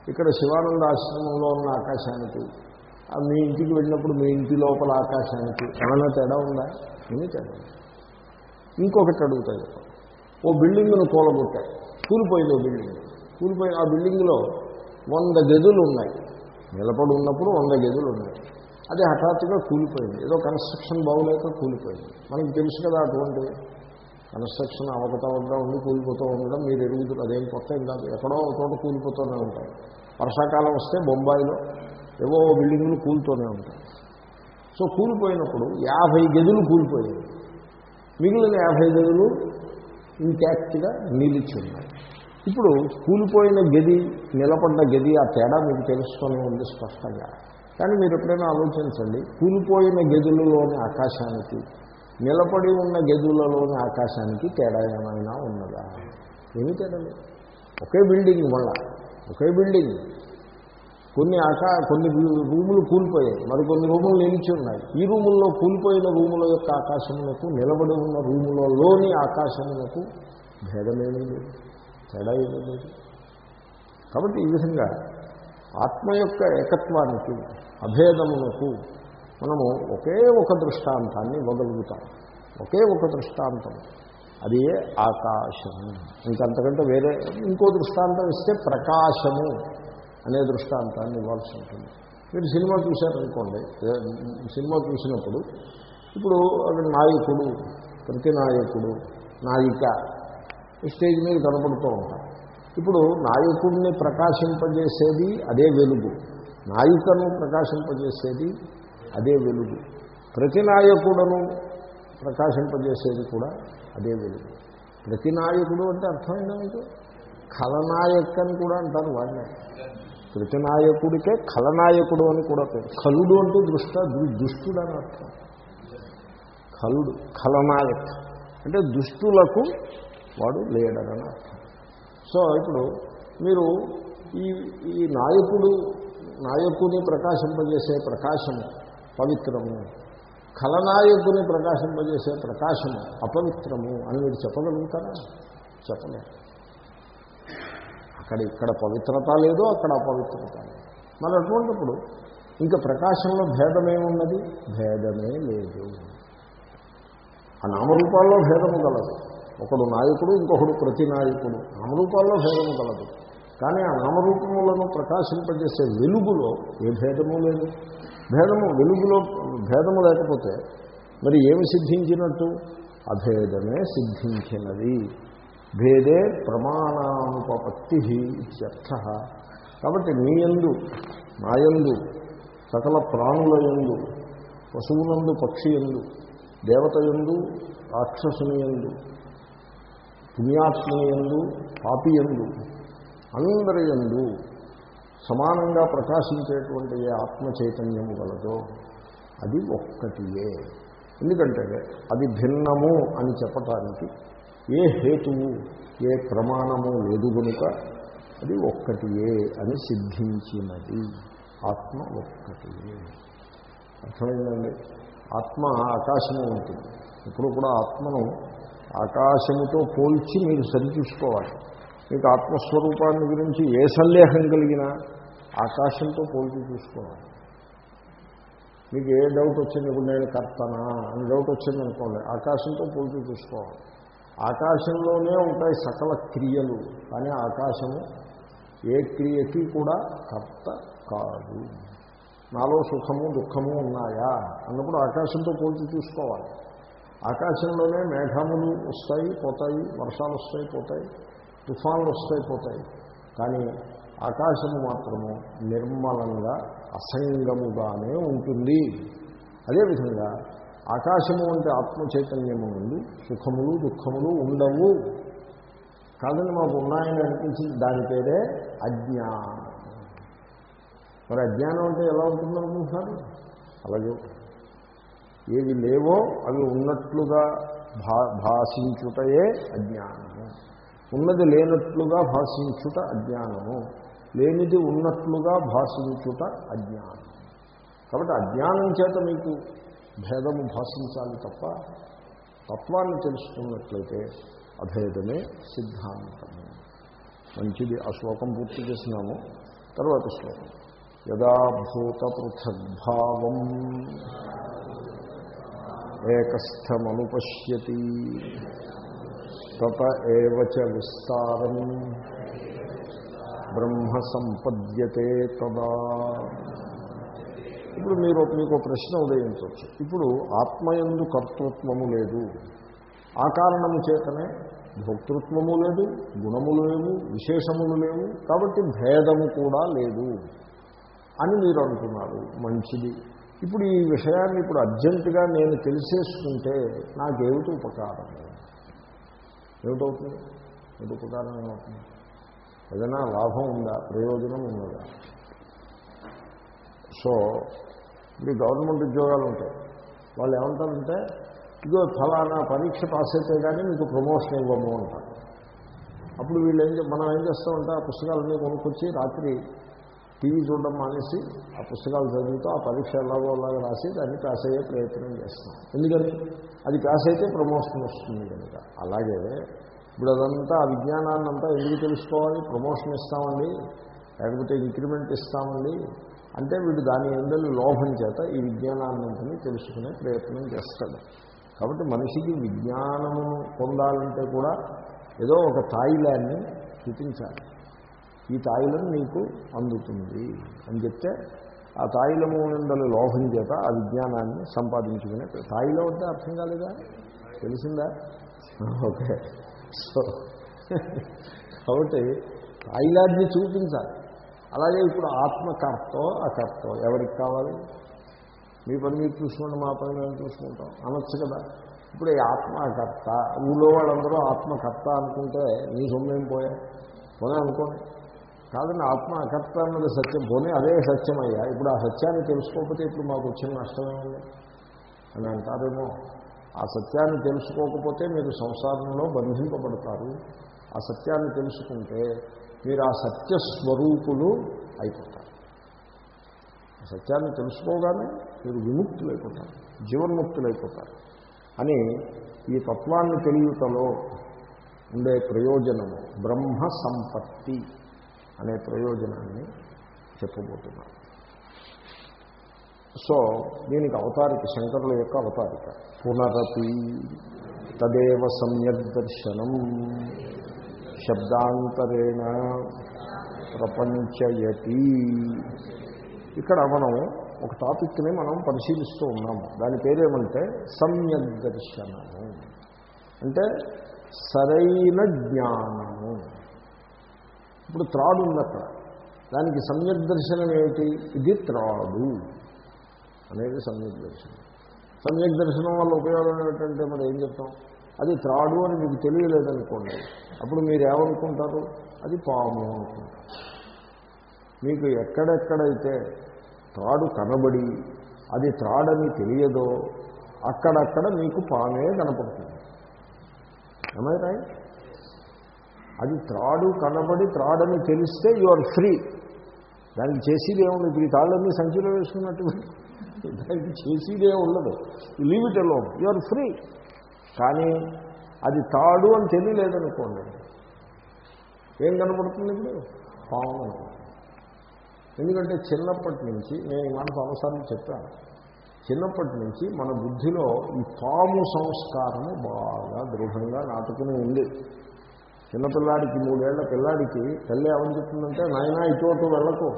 ఇక్కడ శివానంద ఆశ్రమంలో ఉన్న ఆకాశానికి మీ ఇంటికి వెళ్ళినప్పుడు మీ ఇంటి లోపల ఆకాశానికి ఏమైనా తేడా ఉందా? ఏమీ తేడా ఇంకొకటి అడుగుతాయి ఓ బిల్డింగ్ను కూలగొట్టాయి కూలిపోయింది ఓ బిల్డింగ్. కూలిపోయి ఆ బిల్డింగ్లో వంద గదులు ఉన్నాయి. నిలబడి ఉన్నప్పుడు వంద గదులు ఉన్నాయి. అది హఠాత్తుగా కూలిపోయింది. ఏదో కన్స్ట్రక్షన్ బాగులేక కూలిపోయింది. మనకి తెలుసు కదా అటువంటి కన్స్ట్రక్షన్ అవకతవకగా ఉండి కూలిపోతూ ఉండడం మీరు ఎరుగుతారు అదేం కొత్త ఇంకా ఎక్కడో ఒక చోట కూలిపోతూనే ఉంటాయి వర్షాకాలం వస్తే బొంబాయిలో ఏవో బిల్డింగులు కూలుతూనే ఉంటాయి. సో కూలిపోయినప్పుడు యాభై గదులు కూలిపోయాయి. మిగిలిన యాభై గదులు ఇంటాక్ట్గా నిలిచి ఉన్నాయి ఇప్పుడు కూలిపోయిన గది నిలబడ్డ గది ఆ తేడా మీకు తెలుస్తూనే ఉంది స్పష్టంగా. కానీ మీరు ఎప్పుడైనా ఆలోచించండి కూలిపోయిన గదులలోని ఆకాశానికి నిలబడి ఉన్న గదులలోని ఆకాశానికి తేడా ఏమైనా ఉన్నదా? ఏమీ తేడా ఒకే బిల్డింగ్ మళ్ళా ఒకే బిల్డింగ్. కొన్ని ఆకా కొన్ని రూములు కూలిపోయాయి. మరికొన్ని రూములు నిలిచి ఉన్నాయి. ఈ రూముల్లో కూలిపోయిన రూముల యొక్క ఆకాశములకు నిలబడి ఉన్న రూములలోని ఆకాశములకు భేదమేమీ లేదు. తేడా ఏమీ లేదు. కాబట్టి ఈ విధంగా ఆత్మ యొక్క ఏకత్వానికి అభేదమునకు మనము ఒకే ఒక దృష్టాంతాన్ని ఇవ్వగలుగుతాం. ఒకే ఒక దృష్టాంతం. అది ఆకాశము ఇంకంతకంటే వేరే ఇంకో దృష్టాంతం ఇస్తే ప్రకాశము. అనే దృష్టాంతాన్ని ఇవ్వాల్సి ఉంటుంది. మీరు సినిమా చూశారనుకోండి సినిమా చూసినప్పుడు ఇప్పుడు నాయకుడు ప్రతి నాయకుడు నాయిక స్టేజ్ మీద కనపడుతూ ఉంటారు. ఇప్పుడు నాయకుడిని ప్రకాశింపజేసేది అదే వెలుగు. నాయికను ప్రకాశింపజేసేది అదే వెలుగు. ప్రతి నాయకుడను ప్రకాశింపజేసేది కూడా అదే వెలుగు. ప్రతి నాయకుడు అంటే అర్థమైందా మీకు? ఖలనాయక్ అని కూడా అంటారు వాళ్ళే. ప్రతి నాయకుడికే ఖలనాయకుడు అని కూడా పేరు. ఖలుడు అంటూ దృష్ట దుష్టుడు అని అర్థం. ఖలుడు ఖలనాయక్ అంటే దుష్టులకు వాడు లేడర్ అని అర్థం. సో ఇప్పుడు మీరు ఈ ఈ నాయకుడు నాయకుని ప్రకాశింపజేసే ప్రకాశము పవిత్రము ఖలనాయకుని ప్రకాశింపజేసే ప్రకాశము అపవిత్రము అని మీరు చెప్పగలుగుతారా? చెప్పలేదు అక్కడ ఇక్కడ పవిత్రత లేదు అక్కడ అపవిత్రత లేదు. మరి అటువంటిప్పుడు ఇంకా ప్రకాశంలో భేదమేమున్నది భేదమే లేదు. ఆ నామరూపాల్లో భేదము కలదు ఒకడు నాయకుడు ఇంకొకడు ప్రతి నాయకుడు. నామరూపాల్లో భేదము కలదు కానీ ఆ నామరూపములను ప్రకాశింపజేసే వెలుగులో ఏ భేదము లేదు. భేదము వెలుగులో భేదము లేకపోతే మరి ఏమి సిద్ధించినట్టు? అభేదమే సిద్ధించినది. భేదే ప్రమాణానుపపత్తి ఇత్యర్థ. కాబట్టి నీ యందు నాయందు సకల ప్రాణుల యందు పశువునందు పక్షి ఎందు దేవత ఎందు రాక్షసుని ఎందు పుణ్యాత్మని ఎందు పాపి ఎందు అందరి ఎందు సమానంగా ప్రకాశించేటువంటి ఏ ఆత్మ చైతన్యము గలదో అది ఒక్కటియే. ఎందుకంటే అది భిన్నము అని చెప్పటానికి ఏ హేతువు ఏ ప్రమాణము లేదు కనుక అది ఒక్కటియే అని సిద్ధించినది. ఆత్మ ఒక్కటియే. అర్థమైందండి? ఆత్మ ఆకాశము ఉంటుంది. ఇప్పుడు కూడా ఆత్మను ఆకాశముతో పోల్చి మీరు సరిచూసుకోవాలి. మీకు ఆత్మస్వరూపాన్ని గురించి ఏ సందేహం కలిగినా ఆకాశంతో పోల్చి చూసుకోవాలి. మీకు ఏ డౌట్ వచ్చింది ఇప్పుడు నేను కర్తనా? అని డౌట్ వచ్చింది అనుకోండి ఆకాశంతో పోల్చి చూసుకోవాలి. ఆకాశంలోనే ఉంటాయి సకల క్రియలు కానీ ఆకాశము ఏ క్రియకి కూడా కర్త కాదు. నాలో సుఖము దుఃఖము ఉన్నాయా? అన్నప్పుడు ఆకాశంతో పోల్చి చూసుకోవాలి. ఆకాశంలోనే మేఘములు వస్తాయి పోతాయి వర్షాలు వస్తాయి పోతాయి తుఫాన్లు వస్తాయి పోతాయి. కానీ ఆకాశము మాత్రము నిర్మలంగా అసంగముగానే ఉంటుంది. అదేవిధంగా ఆకాశము అంటే ఆత్మ చైతన్యము నుండి సుఖములు దుఃఖములు ఉండవు. కాదని మాకు ఉన్నాయని అనిపించింది. దాని పేరే అజ్ఞానం. మరి అజ్ఞానం అంటే ఎలా ఉంటుందనుకుంటున్నారు అలాగే. ఏవి లేవో అవి ఉన్నట్లుగా భా భాషించుటయే అజ్ఞానము. ఉన్నది లేనట్లుగా భాషించుట అజ్ఞానము. లేనిది ఉన్నట్లుగా భాషించుట అజ్ఞానం. కాబట్టి అజ్ఞానం చేత మీకు భేదము భాషించాలి తప్ప తత్వాన్ని తెలుసుకున్నట్లయితే అభేదమే సిద్ధాంతము. మంచిది. ఆ శ్లోకం పూర్తి చేసినాము. తర్వాత శ్లోకం. యదా భూత పృథగ్భావం ఏకస్థమనుపశ్యతి తత ఏవచ విస్తారం. బ్రహ్మ సంపద్యతే తదా. ఇప్పుడు మీరు మీకు ఒక ప్రశ్న ఉదయించవచ్చు ఇప్పుడు ఆత్మయందు కర్తృత్వము లేదు. ఆ కారణము చేతనే భోక్తృత్వము లేదు గుణములు లేవు విశేషములు లేవు కాబట్టి భేదము కూడా లేదు అని మీరు అంటున్నారు మంచిది. ఇప్పుడు ఈ విషయాన్ని ఇప్పుడు అర్జెంటుగా నేను తెలిసేసుకుంటే నాకేమిటి ఉపకారం? ఏమిటవుతుంది? ఏమిటి ఉపకారం ఏమవుతుంది? ఏదైనా లాభం ఉందా? ప్రయోజనం ఉన్నదా? సో ఇప్పుడు గవర్నమెంట్ ఉద్యోగాలు ఉంటాయి వాళ్ళు ఏమంటారంటే ఇదో ఫలానా పరీక్ష పాస్ అయితే కానీ మీకు ప్రమోషన్ ఇవ్వము అంటారు. అప్పుడు వీళ్ళు ఏం మనం ఏం చేస్తామంటే ఆ పుస్తకాలన్నీ కొనుక్కొచ్చి రాత్రి టీవీ చూడడం మానేసి ఆ పుస్తకాలు చదువుతూ ఆ పరీక్ష ఎలాగో అలాగా రాసి దాన్ని పాస్ అయ్యే ప్రయత్నం చేస్తాం. ఎందుకని? అది పాస్ అయితే ప్రమోషన్ వస్తుంది కనుక. అలాగే ఇప్పుడు అదంతా ఆ విజ్ఞానాన్ని అంతా ఎందుకు తెలుసుకోవాలి? ప్రమోషన్ ఇస్తామండి లేకపోతే ఇంక్రిమెంట్ ఇస్తామండి అంటే వీడు దాని ఎందరి లోభం చేత ఈ విజ్ఞానాన్నింటినీ తెలుసుకునే ప్రయత్నం చేస్తాడు. కాబట్టి మనిషికి విజ్ఞానము పొందాలంటే కూడా ఏదో ఒక తాయిలాన్ని చూపించాలి. ఈ తాయిలం నీకు అందుతుంది అని చెప్తే ఆ తాయిలము ఉండలు లోభం చేత ఆ విజ్ఞానాన్ని సంపాదించుకునే తాయిలో ఉంటే అర్థం కాలేదా? తెలిసిందా? ఓకే. సో కాబట్టి తాయిలాన్ని చూపించాలి. అలాగే ఇప్పుడు ఆత్మకర్తో అకర్తో ఎవరికి కావాలి? మీ పని మీరు చూసుకోండి మా పని మేము చూసుకుంటాం. అనొచ్చు కదా. ఇప్పుడు ఈ ఆత్మకర్త ఊళ్ళో వాళ్ళందరూ ఆత్మకర్త అనుకుంటే నీ సొమ్మేం పోయా? పోనే అనుకోండి. కాదండి ఆత్మ అకర్త అన్నది సత్యం. పోనీ అదే సత్యమయ్యా. ఇప్పుడు ఆ సత్యాన్ని తెలుసుకోకపోతే ఇప్పుడు మాకు వచ్చిన నష్టమే ఉంది అని అంటారేమో. ఆ సత్యాన్ని తెలుసుకోకపోతే మీరు సంసారంలో బంధింపబడతారు. ఆ సత్యాన్ని తెలుసుకుంటే మీరు ఆ సత్యస్వరూపులు అయిపోతారు. సత్యాన్ని తెలుసుకోగానే మీరు విముక్తులైపోతారు జీవన్ముక్తులైపోతారు. అని ఈ తత్వాన్ని తెలియటలో ఉండే ప్రయోజనము బ్రహ్మ సంపత్తి అనే ప్రయోజనాన్ని చెప్పబోతున్నాను. సో దీనికి అవతారిక శంకరుల యొక్క అవతారిక. పునరపి తదేవ సమ్యక్ దర్శనం. శబ్దాంతరేణ ప్రపంచయతి. ఇక్కడ మనం ఒక టాపిక్ని మనం పరిశీలిస్తూ ఉన్నాము దాని పేరేమంటే సమ్యక్ దర్శనము. అంటే సరైన జ్ఞానము. ఇప్పుడు త్రాడు ఉంది అక్కడ దానికి సమ్యక్ దర్శనం ఏమిటి? ఇది త్రాడు అనేది సమ్యక్ దర్శనం. సమ్యక్ దర్శనం వల్ల ఉపయోగం ఏమిటంటే మరి ఏం చెప్తాం? అది త్రాడు అని మీకు తెలియలేదనుకోండి. అప్పుడు మీరు ఏమనుకుంటారు అది పాము అనుకుంటారు. మీకు ఎక్కడెక్కడైతే త్రాడు కనబడి అది త్రాడని తెలియదో అక్కడక్కడ మీకు పామే కనపడుతుంది. ఏమై రైట్ అది త్రాడు కనబడి త్రాడని తెలిస్తే యు ఆర్ ఫ్రీ దానికి చేసేది ఏముంది? ఇప్పుడు ఈ తాళ్ళన్నీ సంచిలో వేసుకున్నట్టు. దానికి చేసేదే ఉండదు. Leave it alone you are free కానీ అది తాడు అని తెలియలేదనుకోండి. ఏం కనపడుతుంది ఇప్పుడు? పాము. ఎందుకంటే చిన్నప్పటి నుంచి నేను ఈ మాట అవసరం చెప్పాను. చిన్నప్పటి నుంచి మన బుద్ధిలో ఈ పాము సంస్కారము బాగా దృఢంగా నాటుకుని ఉంది. చిన్నపిల్లాడికి మూడేళ్ళ పిల్లాడికి తల్లి ఏమని చెప్తుందంటే నాయన ఇటువంటి వెళ్ళకు.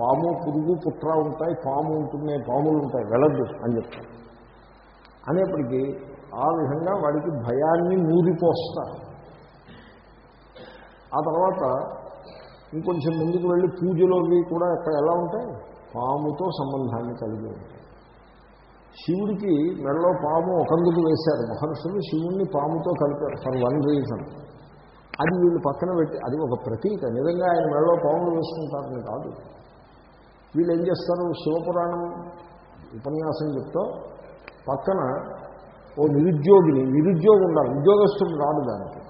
పాము పురుగు పుట్ర ఉంటాయి పాము ఉంటుంది పాములు ఉంటాయి వెళ్ళద్దు అని చెప్తాను. అనేప్పటికీ ఆ విధంగా వాడికి భయాన్ని నూరిపోస్తారు ఆ తర్వాత ఇంకొంచెం ముందుకు వెళ్ళి పూజలోవి కూడా ఎక్కడ ఎలా ఉంటాయి? పాముతో సంబంధాన్ని కలిగి ఉంటాయి. శివుడికి మెడలో పాము ఒకందుకు వేశారు. మహర్షులు శివుణ్ణి పాముతో కలిపారు ఫర్ వన్ రీజన్. అది వీళ్ళు పక్కన పెట్టి అది ఒక ప్రతీక. నిజంగా ఆయన మెడలో పాములు వేసుకుంటారని కాదు. వీళ్ళు ఏం చేస్తారు? శివపురాణం ఉపన్యాసం చెప్తూ పక్కన ఓ నిరుద్యోగిని నిరుద్యోగం ఉండాలి ఉద్యోగస్తుడు రాదు దానికి.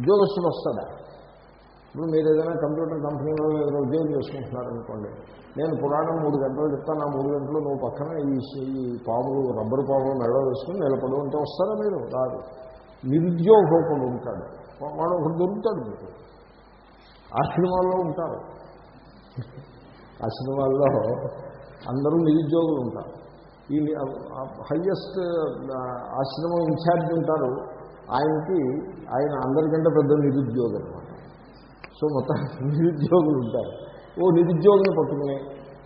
ఉద్యోగస్తుడు వస్తాడా. ఇప్పుడు మీరు ఏదైనా కంప్యూటర్ కంపెనీలో ఏదైనా ఉద్యోగం చేసుకుంటున్నారనుకోండి నేను పురాణం మూడు గంటలు చెప్తాను ఆ మూడు గంటలు నువ్వు పక్కన ఈ ఈ పాములు రబ్బరు పాములు మెడలో వేసుకుని నిలబడి ఉంటే వస్తారా మీరు? రాదు. నిరుద్యోగోపడు ఉంటాడు. వాడు ఒకటి దొరుకుతాడు మీకు. సినిమాల్లో ఉంటారు. ఆ సినిమాల్లో అందరూ నిరుద్యోగులు ఉంటారు. ఈ హయ్యెస్ట్ ఆశ్రమం ఇన్ఛార్జ్ ఉంటారు. ఆయనకి ఆయన అందరికంటే పెద్ద నిరుద్యోగి అనమాట సో మొత్తం నిరుద్యోగులు ఉంటారు. ఓ నిరుద్యోగిని పట్టుకుని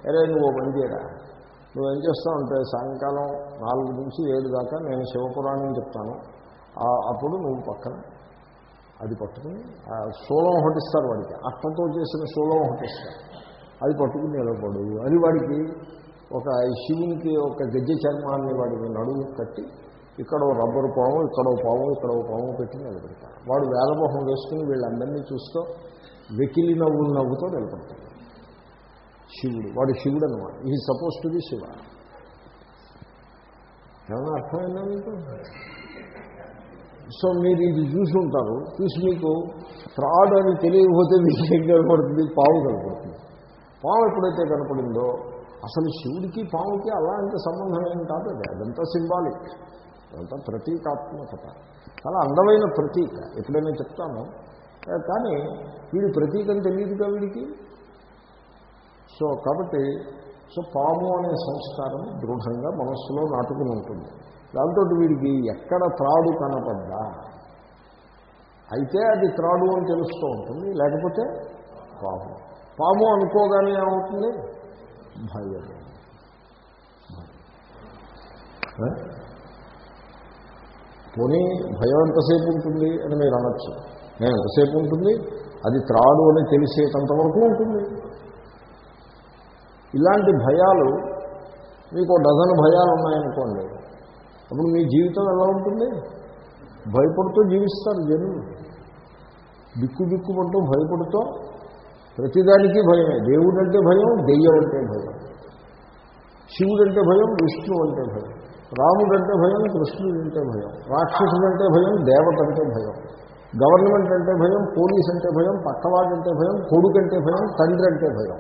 అరే నువ్వు పని చేయరా? నువ్వేం చేస్తావు? అంటే సాయంకాలం నాలుగు నుంచి ఏడు దాకా నేను శివపురాణం చెప్తాను. అప్పుడు నువ్వు పక్కన అది పట్టుకుని ఆ శూలం ఒకటి ఇస్తారు వాడికి. అట్టతో చేసిన శూలం ఒకటి ఇస్తారు. అది పట్టుకుని నిలబడు. అది వాడికి ఒక శివునికి ఒక గజ్జ చర్మాన్ని వాడికి నడుము కట్టి ఇక్కడ రబ్బరు పాము ఇక్కడ పాము ఇక్కడ పాము పెట్టి నిలబెడతారు. వాడు వేదమోహం వేసుకుని వీళ్ళందరినీ చూస్తూ వెకిలి నవ్వులు నవ్వుతో నిలబడతాడు. శివుడు వాడు శివుడు అనమాట ఈ సపోజ్ టు బి శివ. ఏమైనా అర్థమైందా మీకు? సో మీరు ఇది చూసి ఉంటారు చూసి మీకు ఫ్రాడ్ అని తెలియకపోతే మీకు ఏం కనపడుతుంది? పాము కనపడుతుంది. పాము ఎప్పుడైతే కనపడిందో అసలు శివుడికి పాముకి అలాంటి సంబంధం ఏం కాదు అది. అదంతా సింబాలిక్. అదంతా ప్రతీకాత్మకత చాలా అందమైన ప్రతీక. ఎప్పుడైనా చెప్తాను. కానీ వీడి ప్రతీకం తెలియదుగా వీడికి? సో కాబట్టి సో పాము అనే సంస్కారం దృఢంగా మనస్సులో నాటుకుని ఉంటుంది. దాంతో వీడికి ఎక్కడ త్రాడు కనపడ్డా? అయితే అది త్రాడు అని తెలుస్తూ ఉంటుంది. లేకపోతే పాము. పాము అనుకోగానే ఏమవుతుంది? భయం. పోనీ భయం ఎంతసేపు ఉంటుంది అని మీరు అనొచ్చు. నేను ఎంతసేపు ఉంటుంది? అది త్రాడు అని తెలిసేటంత వరకు ఉంటుంది. ఇలాంటి భయాలు మీకు డజన్ భయాలు ఉన్నాయనుకోండి అప్పుడు మీ జీవితం ఎలా ఉంటుంది? భయపడుతూ జీవిస్తారు జనులు. దిక్కు దిక్కుపడుతూ భయపడుతూ ప్రతిదానికి భయమే. దేవుడు అంటే భయం దెయ్యం అంటే భయం. శివుడు అంటే భయం విష్ణు అంటే భయం. రాముడు అంటే భయం కృష్ణుడు అంటే భయం. రాక్షసుడు అంటే భయం దేవత అంటే భయం. గవర్నమెంట్ అంటే భయం పోలీస్ అంటే భయం పక్కవాడు అంటే భయం కొడుకు అంటే భయం తండ్రి అంటే భయం.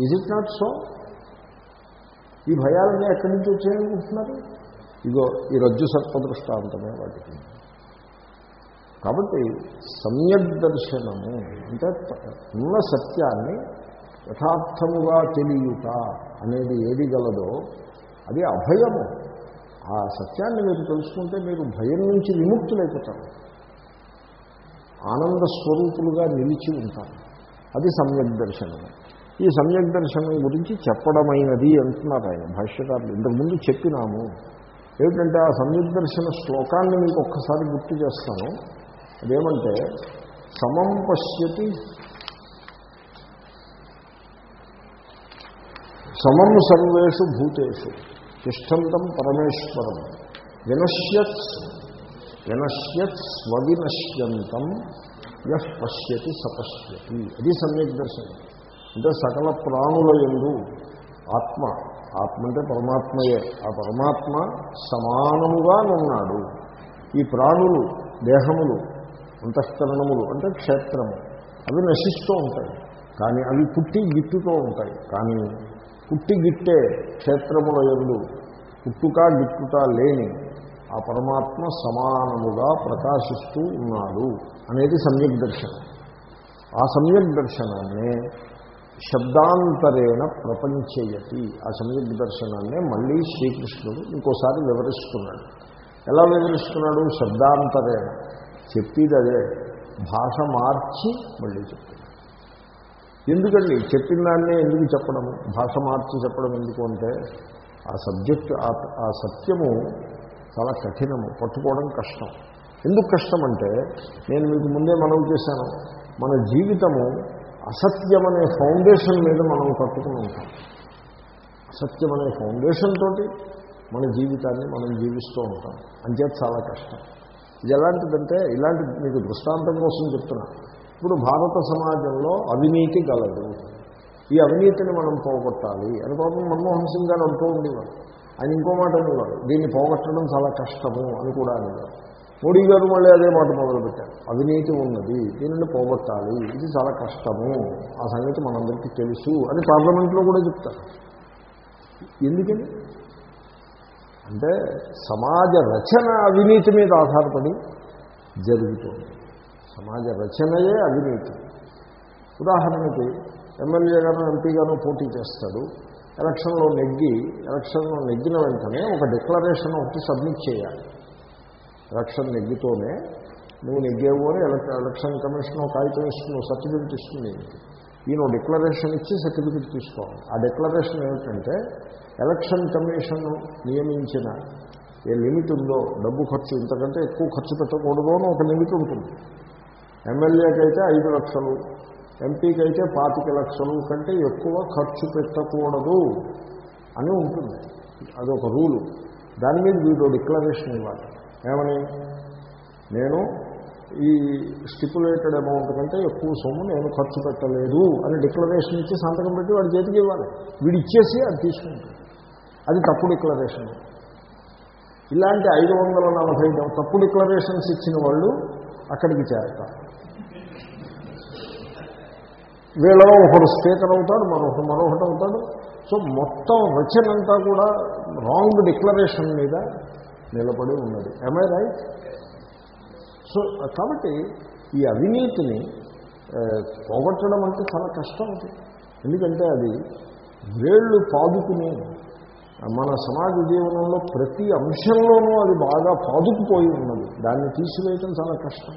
ఇజ్ ఇట్ నాట్ సో ఈ భయాలన్నీ ఎక్కడి నుంచి వచ్చాయనుకుంటున్నారు? ఇగో ఈ రజ్జు సర్పదృష్టాంతమే వాటికి. కాబట్టి సమ్యక్ దర్శనము అంటే ఉన్న సత్యాన్ని యథార్థముగా తెలియట అనేది ఏది గలదో అది అభయము. ఆ సత్యాన్ని మీరు తెలుసుకుంటే మీరు భయం నుంచి విముక్తులైపోతారు. ఆనంద స్వరూపులుగా నిలిచి ఉంటారు. అది సమ్యక్ దర్శనము. ఈ సమ్యక్ దర్శనం గురించి చెప్పడమైనది అంటున్నారు ఆయన భాష్యకారులు. ఇంతకుముందు చెప్పినాము. ఏమిటంటే ఆ సమ్యక్ దర్శన శ్లోకాన్ని మీకు ఒక్కసారి గుర్తు చేస్తాను. అదేమంటే సమం పశ్యతి. సమం సర్వేషు భూతేషు తిష్టంతం పరమేశ్వరం. వినశ్యత్ వినశ్యత్ స్వవినశ్యంతం యహ్ పశ్యతి సపశ్యతి. అది సమ్యక్ దర్శనం. అంటే సకల ప్రాణుల ఎందు ఆత్మ ఆత్మ అంటే పరమాత్మయే. ఆ పరమాత్మ సమానముగా ఉన్నాడు ఈ ప్రాణులు దేహములు అంతఃకరణములు అంటే క్షేత్రము. అవి నశిస్తూ ఉంటాయి. కానీ అవి పుట్టి గిట్టుతూ ఉంటాయి. కానీ పుట్టి గిట్టే క్షేత్రముల ఎందు పుట్టుక గిట్టుట లేని ఆ పరమాత్మ సమానముగా ప్రకాశిస్తూ ఉన్నాడు అనేది సమ్యక్ దర్శనం. ఆ సమ్యక్ దర్శనాన్నే శబ్దాంతరేణ ప్రపంచయతి. ఆ సమ్యక్ దర్శనాన్నే మళ్ళీ శ్రీకృష్ణుడు ఇంకోసారి వివరిస్తున్నాడు. ఎలా వివరిస్తున్నాడు? శబ్దాంతరేణ. చెప్పేది అదే భాష మార్చి మళ్ళీ చెప్తున్నాడు ఎందుకండి? చెప్పిన దాన్నే ఎందుకు చెప్పడము భాష మార్చి చెప్పడం ఎందుకు అంటే ఆ సబ్జెక్ట్ ఆ సత్యము చాలా కఠినము పట్టుకోవడం కష్టం. ఎందుకు కష్టం అంటే నేను మీకు ముందే మనవి చేశాను. మన జీవితము అసత్యం అనే ఫౌండేషన్ మీద మనం కట్టుకుని ఉంటాం. అసత్యం అనే ఫౌండేషన్ తోటి మన జీవితాన్ని మనం జీవిస్తూ ఉంటాం. అంచేది చాలా కష్టం. ఇది ఎలాంటిదంటే ఇలాంటి మీకు దృష్టాంతం కోసం చెప్తున్నా. ఇప్పుడు భారత సమాజంలో అవినీతి గలదు. ఈ అవినీతిని మనం పోగొట్టాలి అని పాపం మన్మోహన్ సింగ్ గారు అంటూ ఉండేవారు. ఆయన ఇంకో మాట అనేవారు దీన్ని పోగొట్టడం చాలా కష్టము అని కూడా అనేవారు మోడీ గారు మళ్ళీ అదే మాట మొదలుపెట్టారు. అవినీతి ఉన్నది దీనిని పోగొట్టాలి ఇది చాలా కష్టము ఆ సంగతి మనందరికీ తెలుసు అని పార్లమెంట్లో కూడా చెప్తారు. ఎందుకని? అంటే సమాజ రచన అవినీతి మీద ఆధారపడి జరుగుతుంది. సమాజ రచనయే అవినీతి. ఉదాహరణకి ఎమ్మెల్యే గాను ఎంపీ గాను పోటీ చేస్తాడు. ఎలక్షన్లో నెగ్గి ఎలక్షన్లో నెగ్గిన వెంటనే ఒక డిక్లరేషన్ ఒకటి సబ్మిట్ చేయాలి. ఎలక్షన్ నెగ్గితోనే నువ్వు నెగ్గేవు అని ఎలక్షన్ కమిషన్ ఒక కాగితం ఇస్తుంది సర్టిఫికెట్ ఇస్తుంది. ఈయన డిక్లరేషన్ ఇచ్చి సర్టిఫికెట్ తీసుకోవాలి. ఆ డిక్లరేషన్ ఏమిటంటే ఎలక్షన్ కమిషన్ నియమించిన ఏ లిమిట్ ఉందో డబ్బు ఖర్చు ఇంతకంటే ఎక్కువ ఖర్చు పెట్టకూడదు అని ఒక లిమిట్ ఉంటుంది. ఎమ్మెల్యేకి అయితే ఐదు లక్షలు ఎంపీకి అయితే పాతిక లక్షలు కంటే ఎక్కువ ఖర్చు పెట్టకూడదు అని ఉంటుంది. అదొక రూలు. దాని మీద వీడు డిక్లరేషన్ ఇవ్వాలి. ఏమని? నేను ఈ స్టిపులేటెడ్ అమౌంట్ కంటే ఎక్కువ సొమ్ము నేను ఖర్చు పెట్టలేదు అని డిక్లరేషన్ ఇచ్చి సంతకం పెట్టి వాడి చేతికి ఇవ్వాలి. వీడు ఇచ్చేసి అది తీసుకుంటాడు. అది తప్పు డిక్లరేషన్ ఇలాంటి ఐదు వందల నలభై తప్పు డిక్లరేషన్స్ ఇచ్చిన వాళ్ళు అక్కడికి చేరతారు. వీళ్ళలో ఒకడు స్పీకర్ అవుతాడు మరొకడు మరొకటి అవుతాడు. సో మొత్తం రచన అంతా కూడా రాంగ్ డిక్లరేషన్ మీద నిలబడి ఉన్నది. ఐ రైట్ సో కాబట్టి ఈ అవినీతిని పోగొట్టడం అంటే చాలా కష్టం అది. ఎందుకంటే అది వేళ్ళు పాదుకుని మన సమాజ జీవనంలో ప్రతి అంశంలోనూ అది బాగా పాదుకుపోయి ఉన్నది. దాన్ని తీసివేయటం చాలా కష్టం.